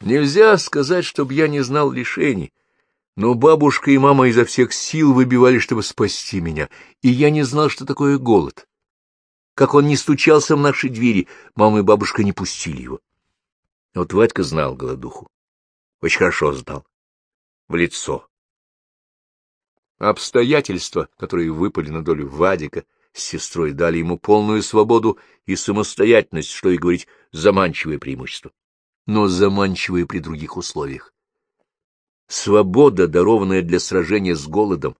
Нельзя сказать, чтобы я не знал лишений, но бабушка и мама изо всех сил выбивали, чтобы спасти меня, и я не знал, что такое голод. Как он не стучался в наши двери, мама и бабушка не пустили его. Вот Вадька знал голодуху. Очень хорошо знал. В лицо. Обстоятельства, которые выпали на долю Вадика с сестрой, дали ему полную свободу и самостоятельность, что и говорить, заманчивое преимущество. Но заманчивое при других условиях. Свобода, дарованная для сражения с голодом,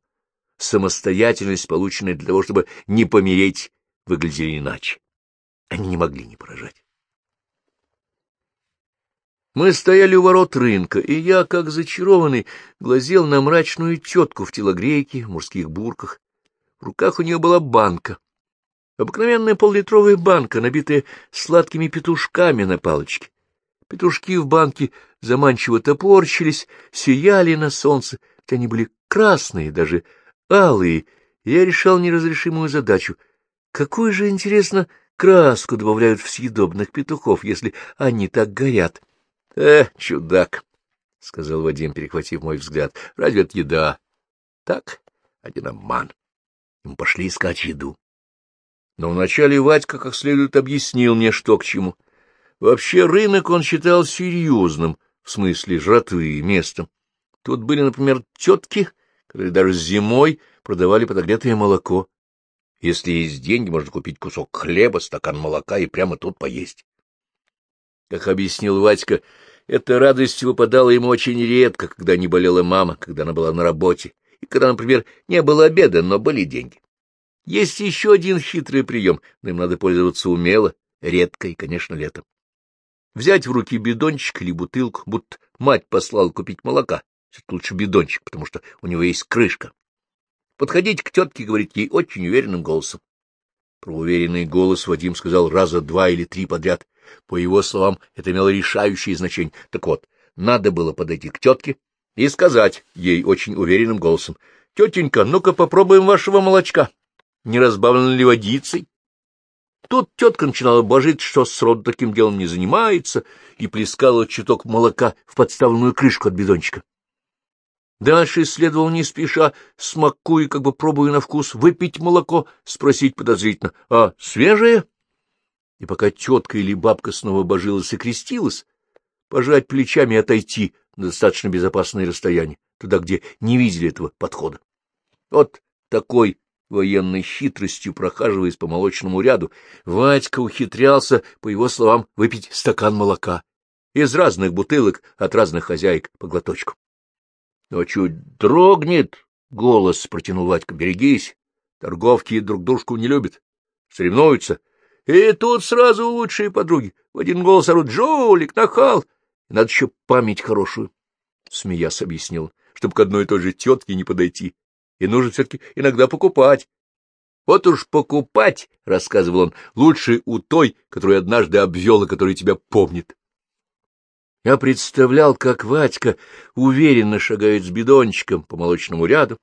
самостоятельность, полученная для того, чтобы не помереть, выглядели иначе. Они не могли не поражать. Мы стояли у ворот рынка, и я, как зачарованный, глазел на мрачную тетку в телогрейке, в мужских бурках. В руках у нее была банка. Обыкновенная поллитровая банка, набитая сладкими петушками на палочке. Петушки в банке заманчиво топорщились, сияли на солнце, хотя они были красные, даже алые, я решал неразрешимую задачу. Какую же, интересно, краску добавляют в съедобных петухов, если они так горят? — Э, чудак, — сказал Вадим, перехватив мой взгляд, — разве это еда? — Так, один обман. Мы пошли искать еду. Но вначале Вадька как следует объяснил мне, что к чему. Вообще рынок он считал серьезным, в смысле жратвы, местом. Тут были, например, тетки, которые даже зимой продавали подогретое молоко. Если есть деньги, можно купить кусок хлеба, стакан молока и прямо тут поесть. Как объяснил Вадька, эта радость выпадала ему очень редко, когда не болела мама, когда она была на работе, и когда, например, не было обеда, но были деньги. Есть еще один хитрый прием, но им надо пользоваться умело, редко и, конечно, летом взять в руки бидончик или бутылку, будто мать послала купить молока. Это лучше бидончик, потому что у него есть крышка. Подходить к тетке, говорит ей очень уверенным голосом. Про уверенный голос Вадим сказал раза два или три подряд. По его словам, это имело решающее значение. Так вот, надо было подойти к тетке и сказать ей очень уверенным голосом. — Тетенька, ну-ка попробуем вашего молочка. Не разбавлено ли водицей? Тут тетка начинала божить, что срод таким делом не занимается, и плескала чуток молока в подставленную крышку от бидончика. Дальше следовал не спеша, смакуя, как бы пробуя на вкус, выпить молоко, спросить подозрительно, а свежее? И пока тетка или бабка снова божилась и крестилась, пожать плечами и отойти на достаточно безопасное расстояние, туда, где не видели этого подхода. Вот такой военной хитростью прохаживаясь по молочному ряду, Вадька ухитрялся, по его словам, выпить стакан молока из разных бутылок от разных хозяек по глоточку. — Но чуть дрогнет, — голос протянул Вадька, — берегись, торговки друг дружку не любят, соревнуются. И тут сразу лучшие подруги в один голос орут «Жулик, нахал!» надо еще память хорошую, — смеясь объяснил, чтобы к одной и той же тетке не подойти и нужно все-таки иногда покупать. Вот уж покупать, — рассказывал он, — лучше у той, которую однажды обвел и которая тебя помнит. Я представлял, как Вадька уверенно шагает с бидончиком по молочному ряду,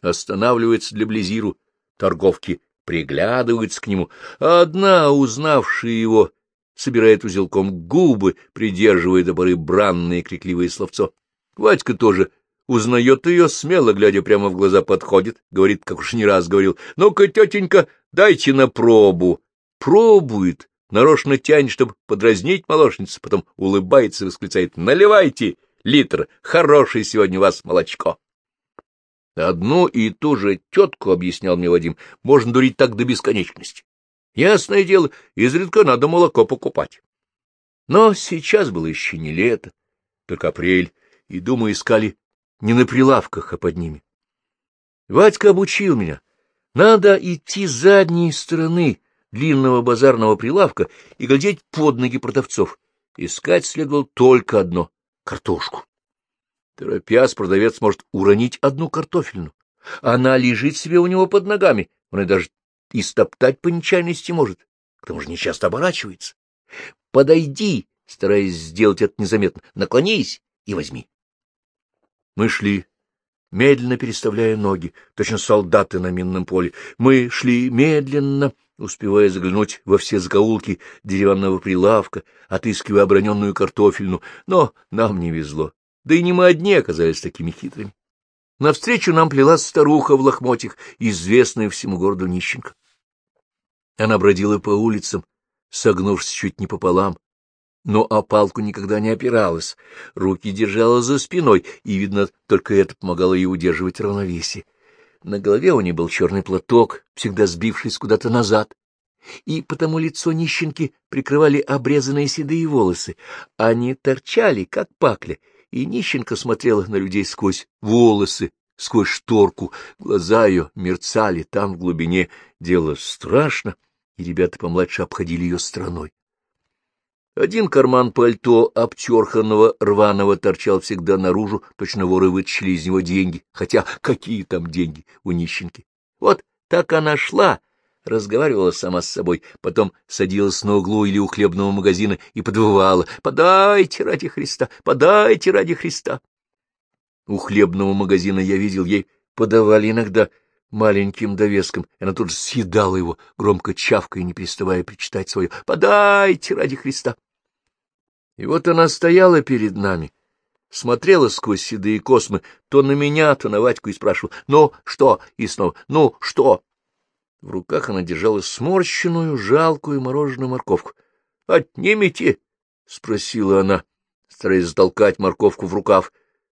останавливается для близиру, торговки приглядываются к нему, а одна, узнавшая его, собирает узелком губы, придерживая до поры бранные крикливые словцо. Вадька тоже узнает ее, смело глядя прямо в глаза, подходит, говорит, как уж не раз говорил, «Ну-ка, тетенька, дайте на пробу». Пробует, нарочно тянет, чтобы подразнить молочницу, потом улыбается и восклицает, «Наливайте литр, хорошее сегодня у вас молочко». Одну и ту же тетку, — объяснял мне Вадим, — можно дурить так до бесконечности. Ясное дело, изредка надо молоко покупать. Но сейчас было еще не лето, только апрель, и, думаю, искали не на прилавках, а под ними. Вадька обучил меня. Надо идти с задней стороны длинного базарного прилавка и глядеть под ноги продавцов. Искать следовало только одно — картошку. Торопясь, продавец может уронить одну картофельну. Она лежит себе у него под ногами, он и даже и стоптать по нечаянности может, к тому же нечасто оборачивается. Подойди, стараясь сделать это незаметно, наклонись и возьми. Мы шли медленно переставляя ноги, точно солдаты на минном поле. Мы шли медленно, успевая заглянуть во все закоулки деревянного прилавка, отыскивая оброненную картофельну, но нам не везло. Да и не мы одни оказались такими хитрыми. Навстречу нам плелась старуха в лохмотьях, известная всему городу нищенка. Она бродила по улицам, согнувшись чуть не пополам, но о палку никогда не опиралась, руки держала за спиной, и, видно, только это помогало ей удерживать равновесие. На голове у нее был черный платок, всегда сбившись куда-то назад, и потому лицо нищенки прикрывали обрезанные седые волосы. Они торчали, как пакля, и нищенка смотрела на людей сквозь волосы, сквозь шторку. Глаза ее мерцали там, в глубине. Дело страшно, и ребята помладше обходили ее стороной. Один карман пальто обтерханного рваного торчал всегда наружу, точно воры вытащили из него деньги, хотя какие там деньги у нищенки. Вот так она шла, разговаривала сама с собой, потом садилась на углу или у хлебного магазина и подвывала «Подайте ради Христа! Подайте ради Христа!» У хлебного магазина я видел, ей подавали иногда маленьким довеском, и она тут же съедала его, громко чавкая, не переставая причитать свое «Подайте ради Христа!» И вот она стояла перед нами, смотрела сквозь седые космы то на меня, то на Вадьку и спрашивала «Ну что?» и снова «Ну что?» В руках она держала сморщенную, жалкую мороженую морковку. «Отнимите!» — спросила она, стараясь затолкать морковку в рукав.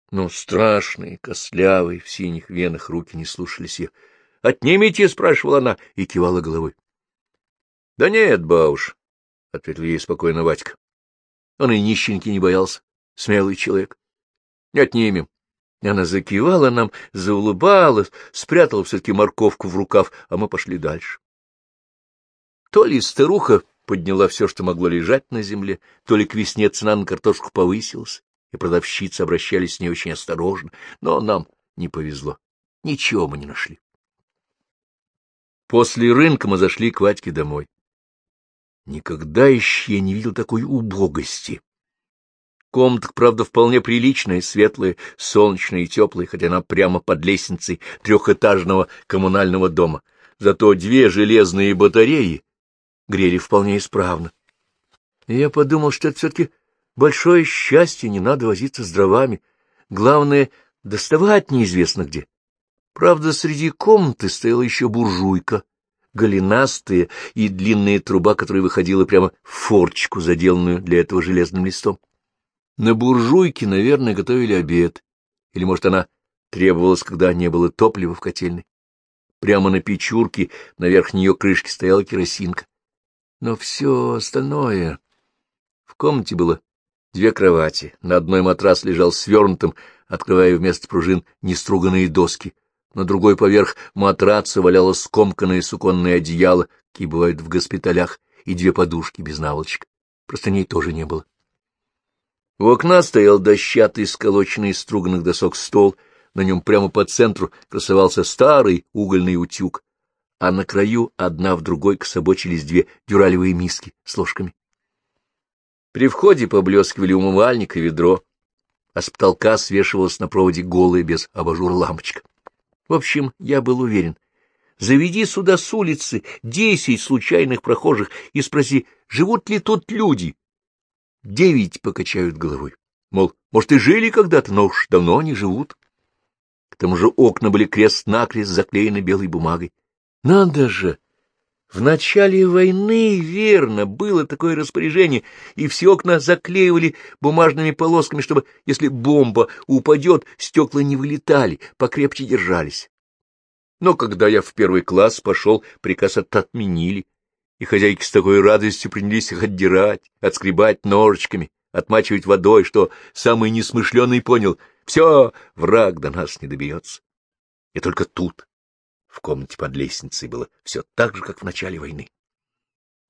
Но страшные, костлявые, в синих венах руки не слушались ее. «Отнимите!» — спрашивала она и кивала головой. «Да нет, бауш!» — ответил ей спокойно Вадька. Он и нищенки не боялся, смелый человек. — отнимем. Она закивала нам, заулыбалась, спрятала все-таки морковку в рукав, а мы пошли дальше. То ли старуха подняла все, что могло лежать на земле, то ли к весне цена на картошку повысилась, и продавщицы обращались с ней очень осторожно, но нам не повезло. Ничего мы не нашли. После рынка мы зашли к Вадьке домой. Никогда еще я не видел такой убогости. Комната, правда, вполне приличная, светлая, солнечная и теплая, хотя она прямо под лестницей трехэтажного коммунального дома. Зато две железные батареи грели вполне исправно. И я подумал, что это все-таки большое счастье, не надо возиться с дровами. Главное — доставать неизвестно где. Правда, среди комнаты стояла еще буржуйка, голенастая и длинная труба, которая выходила прямо в форчику, заделанную для этого железным листом. На буржуйке, наверное, готовили обед, или, может, она требовалась, когда не было топлива в котельной. Прямо на печурке, на верхней ее крышке стояла керосинка. Но все остальное... В комнате было две кровати, на одной матрас лежал свернутым, открывая вместо пружин неструганные доски, на другой поверх матраца валялось скомканное суконное одеяло, какие бывают в госпиталях, и две подушки без наволочек. Простыней тоже не было. У окна стоял дощатый, сколоченный из струганных досок стол, на нем прямо по центру красовался старый угольный утюг, а на краю одна в другой кособочились две дюралевые миски с ложками. При входе поблескивали умывальник и ведро, а с потолка свешивалась на проводе голая без абажура лампочка. В общем, я был уверен. Заведи сюда с улицы десять случайных прохожих и спроси, живут ли тут люди. Девять покачают головой. Мол, может, и жили когда-то, но уж давно не живут. К тому же окна были крест-накрест заклеены белой бумагой. Надо же! В начале войны, верно, было такое распоряжение, и все окна заклеивали бумажными полосками, чтобы, если бомба упадет, стекла не вылетали, покрепче держались. Но когда я в первый класс пошел, приказ отменили, и хозяйки с такой радостью принялись их отдирать, отскребать ножичками, отмачивать водой, что самый несмышленый понял — все, враг до нас не добьется. И только тут, в комнате под лестницей было все так же, как в начале войны.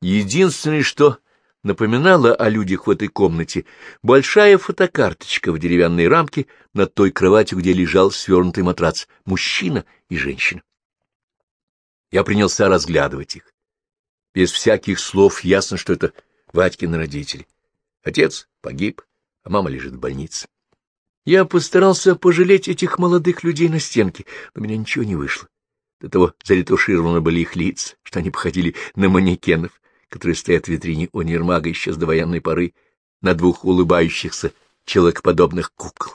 Единственное, что напоминало о людях в этой комнате, большая фотокарточка в деревянной рамке над той кроватью, где лежал свернутый матрац, мужчина и женщина. Я принялся разглядывать их. Без всяких слов ясно, что это Вадькины родители. Отец погиб, а мама лежит в больнице. Я постарался пожалеть этих молодых людей на стенке, но у меня ничего не вышло. До того заретушированы были их лица, что они походили на манекенов, которые стоят в витрине универмага еще с довоенной поры, на двух улыбающихся человекоподобных кукол.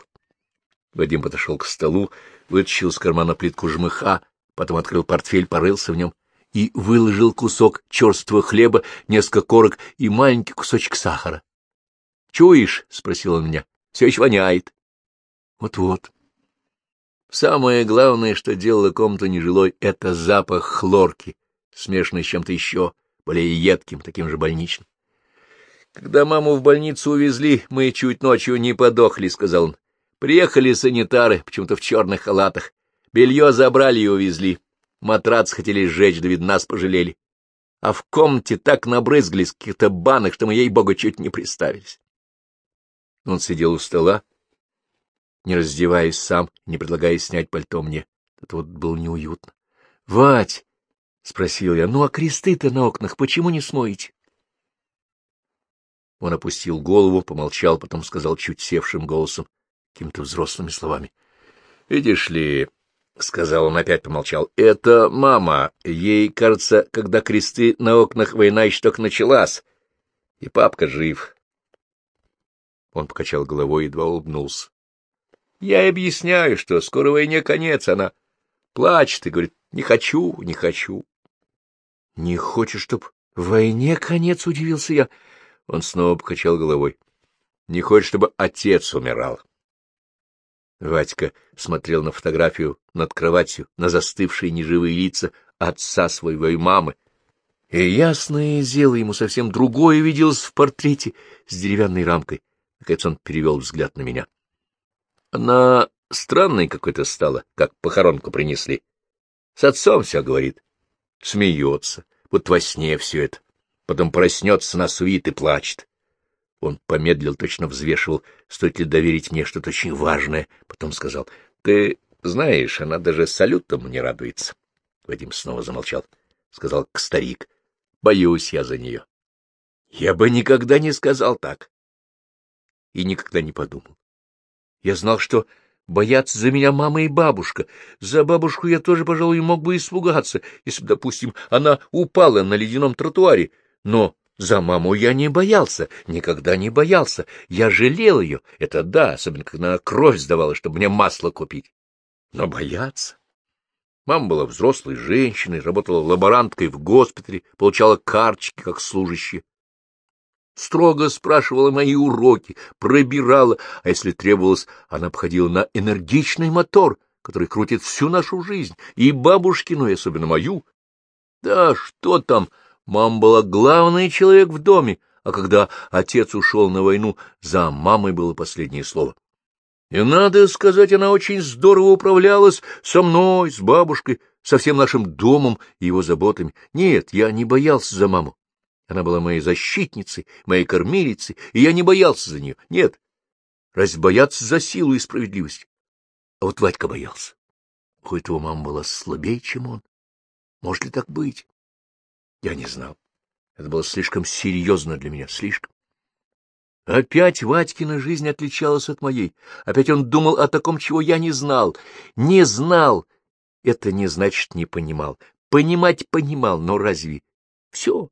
Вадим подошел к столу, вытащил из кармана плитку жмыха, потом открыл портфель, порылся в нем и выложил кусок черствого хлеба, несколько корок и маленький кусочек сахара. — Чуешь? — спросил он меня. — Все еще воняет. Вот-вот. Самое главное, что делало комнату нежилой, — это запах хлорки, смешанный с чем-то еще, более едким, таким же больничным. Когда маму в больницу увезли, мы чуть ночью не подохли, — сказал он. Приехали санитары, почему-то в черных халатах. Белье забрали и увезли. Матрац хотели сжечь, да, видно, нас пожалели. А в комнате так набрызгались каких-то банок, что мы, ей-богу, чуть не приставились. Он сидел у стола, не раздеваясь сам, не предлагая снять пальто мне. Это вот было неуютно. — Вать! — спросил я. — Ну, а кресты-то на окнах почему не смоете? Он опустил голову, помолчал, потом сказал чуть севшим голосом, какими-то взрослыми словами. — Видишь ли, — сказал он, опять помолчал, — это мама. Ей, кажется, когда кресты на окнах война еще только началась, и папка жив. Он покачал головой и едва улыбнулся. Я объясняю, что скоро войне конец, она плачет и говорит, не хочу, не хочу. — Не хочешь, чтоб войне конец, — удивился я. Он снова покачал головой. — Не хочешь, чтобы отец умирал. Вадька смотрел на фотографию над кроватью, на застывшие неживые лица отца своего и мамы. И ясное дело, ему совсем другое виделось в портрете с деревянной рамкой. Наконец он перевел взгляд на меня. Она странной какой-то стала, как похоронку принесли. С отцом все говорит. Смеется, вот во сне все это. Потом проснется на суит и плачет. Он помедлил, точно взвешивал, стоит ли доверить мне что-то очень важное. Потом сказал, — Ты знаешь, она даже салютом не радуется. Вадим снова замолчал. Сказал к старик, — Боюсь я за нее. Я бы никогда не сказал так. И никогда не подумал. Я знал, что боятся за меня мама и бабушка. За бабушку я тоже, пожалуй, мог бы испугаться, если бы, допустим, она упала на ледяном тротуаре. Но за маму я не боялся, никогда не боялся. Я жалел ее, это да, особенно когда она кровь сдавала, чтобы мне масло купить. Но бояться? Мама была взрослой женщиной, работала лаборанткой в госпитале, получала карточки как служащая строго спрашивала мои уроки, пробирала, а если требовалось, она обходила на энергичный мотор, который крутит всю нашу жизнь, и бабушкину, и особенно мою. Да что там, мама была главный человек в доме, а когда отец ушел на войну, за мамой было последнее слово. И, надо сказать, она очень здорово управлялась со мной, с бабушкой, со всем нашим домом и его заботами. Нет, я не боялся за маму. Она была моей защитницей, моей кормилицей, и я не боялся за нее. Нет, разве бояться за силу и справедливость? А вот Вадька боялся. Хоть его мама была слабее, чем он. Может ли так быть? Я не знал. Это было слишком серьезно для меня, слишком. Опять Вадькина жизнь отличалась от моей. Опять он думал о таком, чего я не знал. Не знал. Это не значит не понимал. Понимать понимал, но разве все?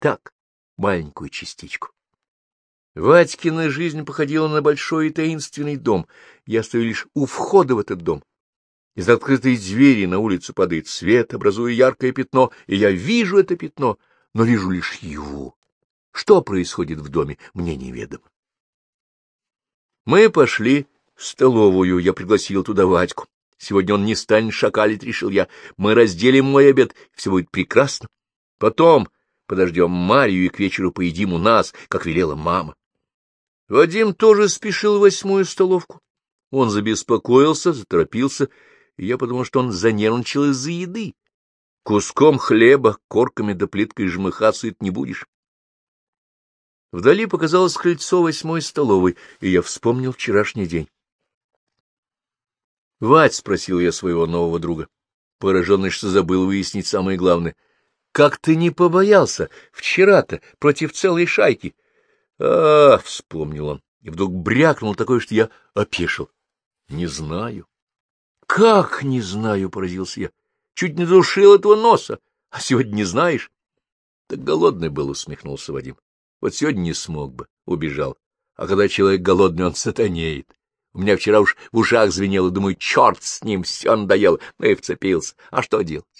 Так, маленькую частичку. Вадькина жизнь походила на большой и таинственный дом. Я стою лишь у входа в этот дом. Из открытой двери на улицу падает свет, образуя яркое пятно, и я вижу это пятно, но вижу лишь его. Что происходит в доме, мне неведомо. Мы пошли в столовую, я пригласил туда Вадьку. Сегодня он не станет шакалить, решил я. Мы разделим мой обед, все будет прекрасно. Потом подождем Марию и к вечеру поедим у нас, как велела мама. Вадим тоже спешил в восьмую столовку. Он забеспокоился, заторопился, и я подумал, что он занервничал из-за еды. Куском хлеба, корками да плиткой жмыха сыт не будешь. Вдали показалось крыльцо восьмой столовой, и я вспомнил вчерашний день. — Вать, — спросил я своего нового друга, пораженный, что забыл выяснить самое главное — как ты не побоялся? Вчера-то против целой шайки. — А, — вспомнил он, и вдруг брякнул такое, что я опешил. Не знаю. Как не знаю, поразился я. Чуть не душил этого носа, а сегодня не знаешь. Так голодный был, усмехнулся Вадим. Вот сегодня не смог бы, убежал. А когда человек голодный, он сатанеет. У меня вчера уж в ушах звенело, думаю, черт с ним, все надоело, ну и вцепился. А что делать?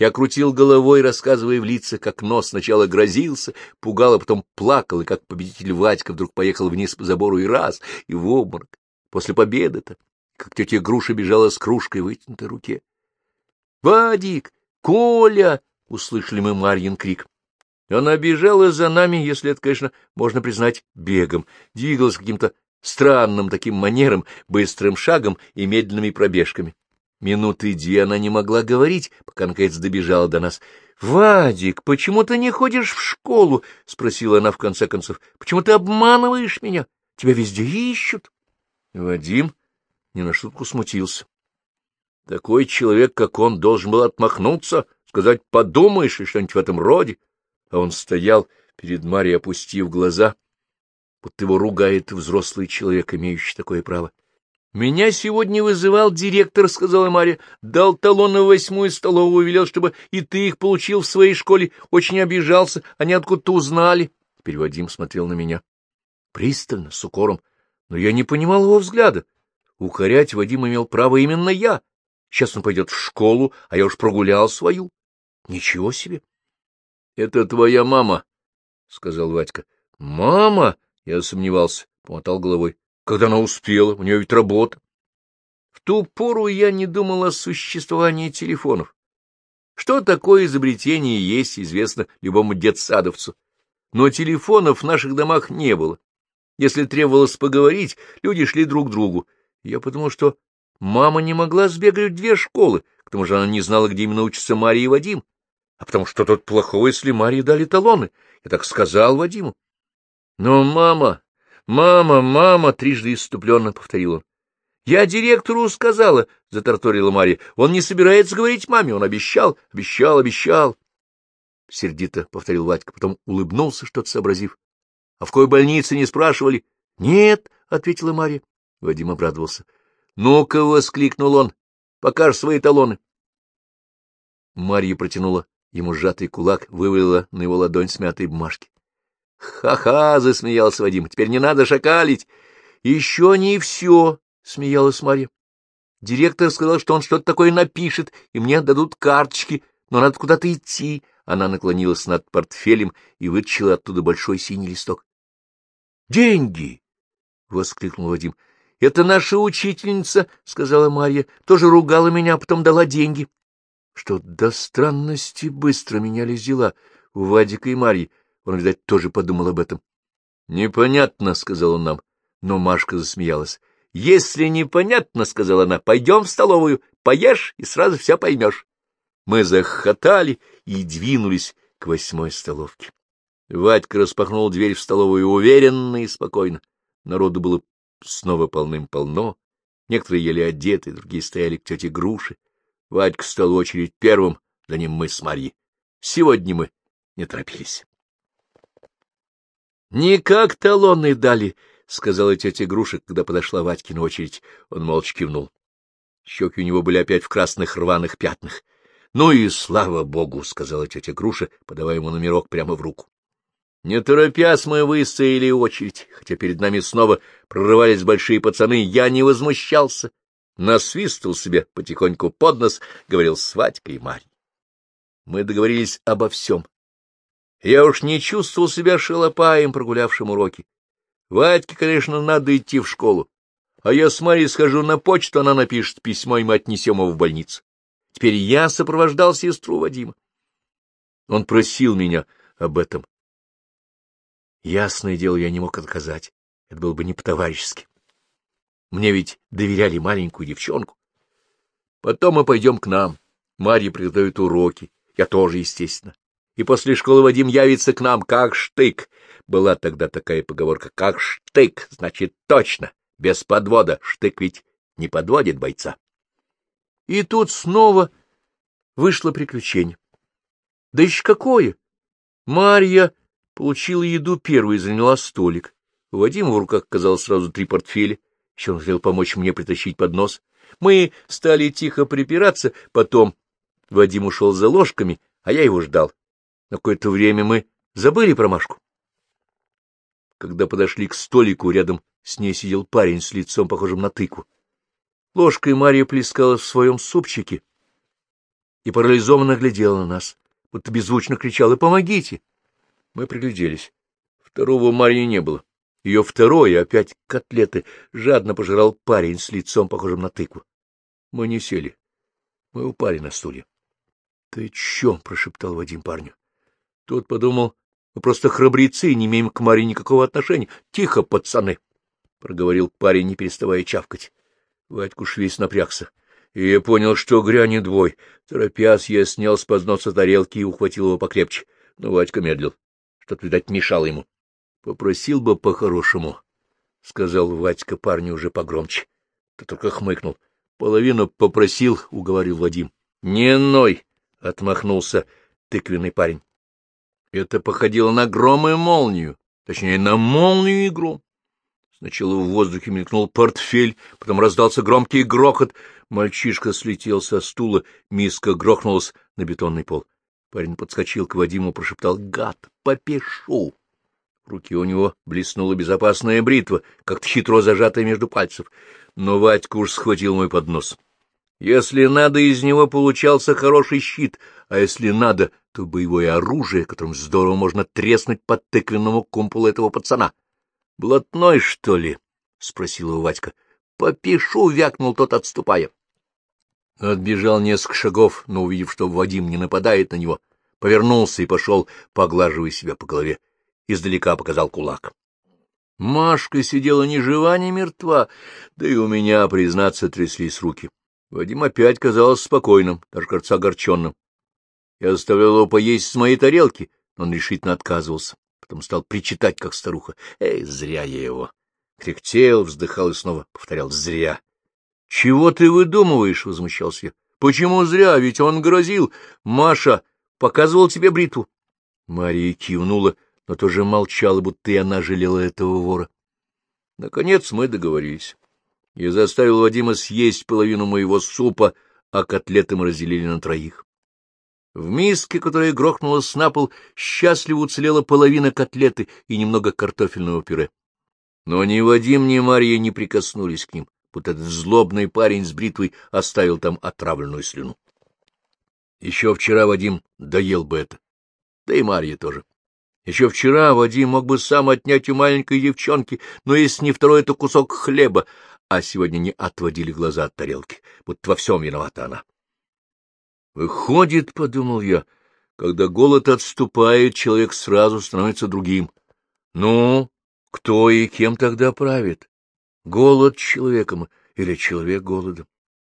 Я крутил головой, рассказывая в лица, как нос сначала грозился, пугал, а потом плакал, и как победитель Вадька вдруг поехал вниз по забору и раз, и в обморок. После победы-то, как тетя Груша бежала с кружкой в вытянутой руке. — Вадик! Коля! — услышали мы Марьин крик. Она бежала за нами, если это, конечно, можно признать бегом, двигалась каким-то странным таким манером, быстрым шагом и медленными пробежками. Минуты две она не могла говорить, пока, наконец, добежала до нас. — Вадик, почему ты не ходишь в школу? — спросила она в конце концов. — Почему ты обманываешь меня? Тебя везде ищут. Вадим не на шутку смутился. Такой человек, как он, должен был отмахнуться, сказать «подумаешь» и что-нибудь в этом роде. А он стоял перед Марьей, опустив глаза, будто его ругает взрослый человек, имеющий такое право. — Меня сегодня вызывал директор, — сказала Марья. — Дал талоны в восьмую столовую, велел, чтобы и ты их получил в своей школе. Очень обижался, они откуда-то узнали. Теперь Вадим смотрел на меня. Пристально, с укором. Но я не понимал его взгляда. Укорять Вадим имел право именно я. Сейчас он пойдет в школу, а я уж прогулял свою. Ничего себе! — Это твоя мама, — сказал Вадька. — Мама? — я сомневался, помотал головой. Когда она успела? У нее ведь работа. В ту пору я не думал о существовании телефонов. Что такое изобретение есть, известно любому детсадовцу. Но телефонов в наших домах не было. Если требовалось поговорить, люди шли друг к другу. Я подумал, что мама не могла сбегать в две школы, к тому же она не знала, где именно учатся Мария и Вадим. А потому что тут плохого, если Марии дали талоны. Я так сказал Вадиму. Но мама «Мама, мама!» — трижды иступленно повторил он. «Я директору сказала», — заторторила Марья. «Он не собирается говорить маме, он обещал, обещал, обещал». Сердито повторил Вадька, потом улыбнулся, что-то сообразив. «А в какой больнице не спрашивали?» «Нет», — ответила Марья. Вадим обрадовался. «Ну-ка!» — воскликнул он. «Покажь свои талоны». Марья протянула ему сжатый кулак, вывалила на его ладонь смятой бумажки. «Ха-ха!» — засмеялся Вадим. «Теперь не надо шакалить!» «Еще не все!» — смеялась Марья. «Директор сказал, что он что-то такое напишет, и мне дадут карточки, но надо куда-то идти». Она наклонилась над портфелем и вытащила оттуда большой синий листок. «Деньги!» — воскликнул Вадим. «Это наша учительница», — сказала Марья, — «тоже ругала меня, а потом дала деньги». Что до странности быстро менялись дела у Вадика и Марьи. Он, видать, тоже подумал об этом. — Непонятно, — сказал он нам. Но Машка засмеялась. — Если непонятно, — сказала она, — пойдем в столовую, поешь и сразу все поймешь. Мы захохотали и двинулись к восьмой столовке. Вадька распахнул дверь в столовую уверенно и спокойно. Народу было снова полным-полно. Некоторые ели одеты, другие стояли к тете Груши. Вадька стал очередь первым, за ним мы с Марьей. Сегодня мы не торопились. — Никак талоны дали, — сказала тетя Груша, когда подошла Вадькина очередь. Он молча кивнул. Щеки у него были опять в красных рваных пятнах. — Ну и слава богу, — сказала тетя Груша, подавая ему номерок прямо в руку. Не торопясь, мы выстояли очередь, хотя перед нами снова прорывались большие пацаны, я не возмущался. Насвистывал себе потихоньку под нос, говорил с Вадькой и Марьей. Мы договорились обо всем, я уж не чувствовал себя шалопаем, прогулявшим уроки. Вадьке, конечно, надо идти в школу, а я с Марьей схожу на почту, она напишет письмо, и мы отнесем его в больницу. Теперь я сопровождал сестру Вадима. Он просил меня об этом. Ясное дело, я не мог отказать. Это было бы не по-товарищески. Мне ведь доверяли маленькую девчонку. Потом мы пойдем к нам. Марья приготовит уроки. Я тоже, естественно и после школы Вадим явится к нам как штык. Была тогда такая поговорка «как штык», значит, точно, без подвода. Штык ведь не подводит бойца. И тут снова вышло приключение. Да еще какое! Марья получила еду первой заняла столик. У Вадима в руках оказалось сразу три портфеля, еще он хотел помочь мне притащить поднос. Мы стали тихо припираться, потом Вадим ушел за ложками, а я его ждал. На какое-то время мы забыли про Машку. Когда подошли к столику, рядом с ней сидел парень с лицом, похожим на тыкву. Ложкой Мария плескала в своем супчике и парализованно глядела на нас, будто беззвучно кричала «Помогите!». Мы пригляделись. Второго Марии не было. Ее второе, опять котлеты, жадно пожирал парень с лицом, похожим на тыкву. Мы не сели. Мы упали на стуле. — Ты чё? — прошептал Вадим парню. Тот подумал, мы просто храбрецы и не имеем к Маре никакого отношения. Тихо, пацаны! — проговорил парень, не переставая чавкать. Вадьку весь напрягся. И я понял, что грянет бой. Торопясь, я снял с подноса тарелки и ухватил его покрепче. Но Вадька медлил. Что-то, видать, мешало ему. — Попросил бы по-хорошему, — сказал Вадька парню уже погромче. Ты только хмыкнул. — Половину попросил, — уговорил Вадим. — Не ной, — отмахнулся тыквенный парень. Это походило на гром и молнию, точнее, на молнию и гром. Сначала в воздухе мелькнул портфель, потом раздался громкий грохот. Мальчишка слетел со стула, миска грохнулась на бетонный пол. Парень подскочил к Вадиму, прошептал «Гад, попешу!» В руке у него блеснула безопасная бритва, как-то хитро зажатая между пальцев. Но Вадька уж схватил мой поднос. Если надо, из него получался хороший щит, а если надо, то боевое оружие, которым здорово можно треснуть под тыквенному кумполу этого пацана. — Блатной, что ли? — спросил его Вадька. — Попишу, — вякнул тот, отступая. Отбежал несколько шагов, но, увидев, что Вадим не нападает на него, повернулся и пошел, поглаживая себя по голове. Издалека показал кулак. Машка сидела ни жива, ни мертва, да и у меня, признаться, тряслись руки. Вадим опять казался спокойным, даже, кажется, огорченным. Я заставлял его поесть с моей тарелки, но он решительно отказывался. Потом стал причитать, как старуха. Эй, зря я его. Кряхтел, вздыхал и снова повторял «зря». — Чего ты выдумываешь? — возмущался я. — Почему зря? Ведь он грозил. Маша показывал тебе бритву. Мария кивнула, но тоже молчала, будто и она жалела этого вора. Наконец мы договорились. Я заставил Вадима съесть половину моего супа, а котлеты мы разделили на троих. В миске, которая грохнулась на пол, счастливо уцелела половина котлеты и немного картофельного пюре. Но ни Вадим, ни Марья не прикоснулись к ним будто этот злобный парень с бритвой оставил там отравленную слюну. Еще вчера Вадим доел бы это, да и Марья тоже. Еще вчера Вадим мог бы сам отнять у маленькой девчонки, но если не второй, то кусок хлеба, а сегодня не отводили глаза от тарелки, будто во всем виновата она. Выходит, — подумал я, — когда голод отступает, человек сразу становится другим. Ну, кто и кем тогда правит? Голод человеком или человек голодом.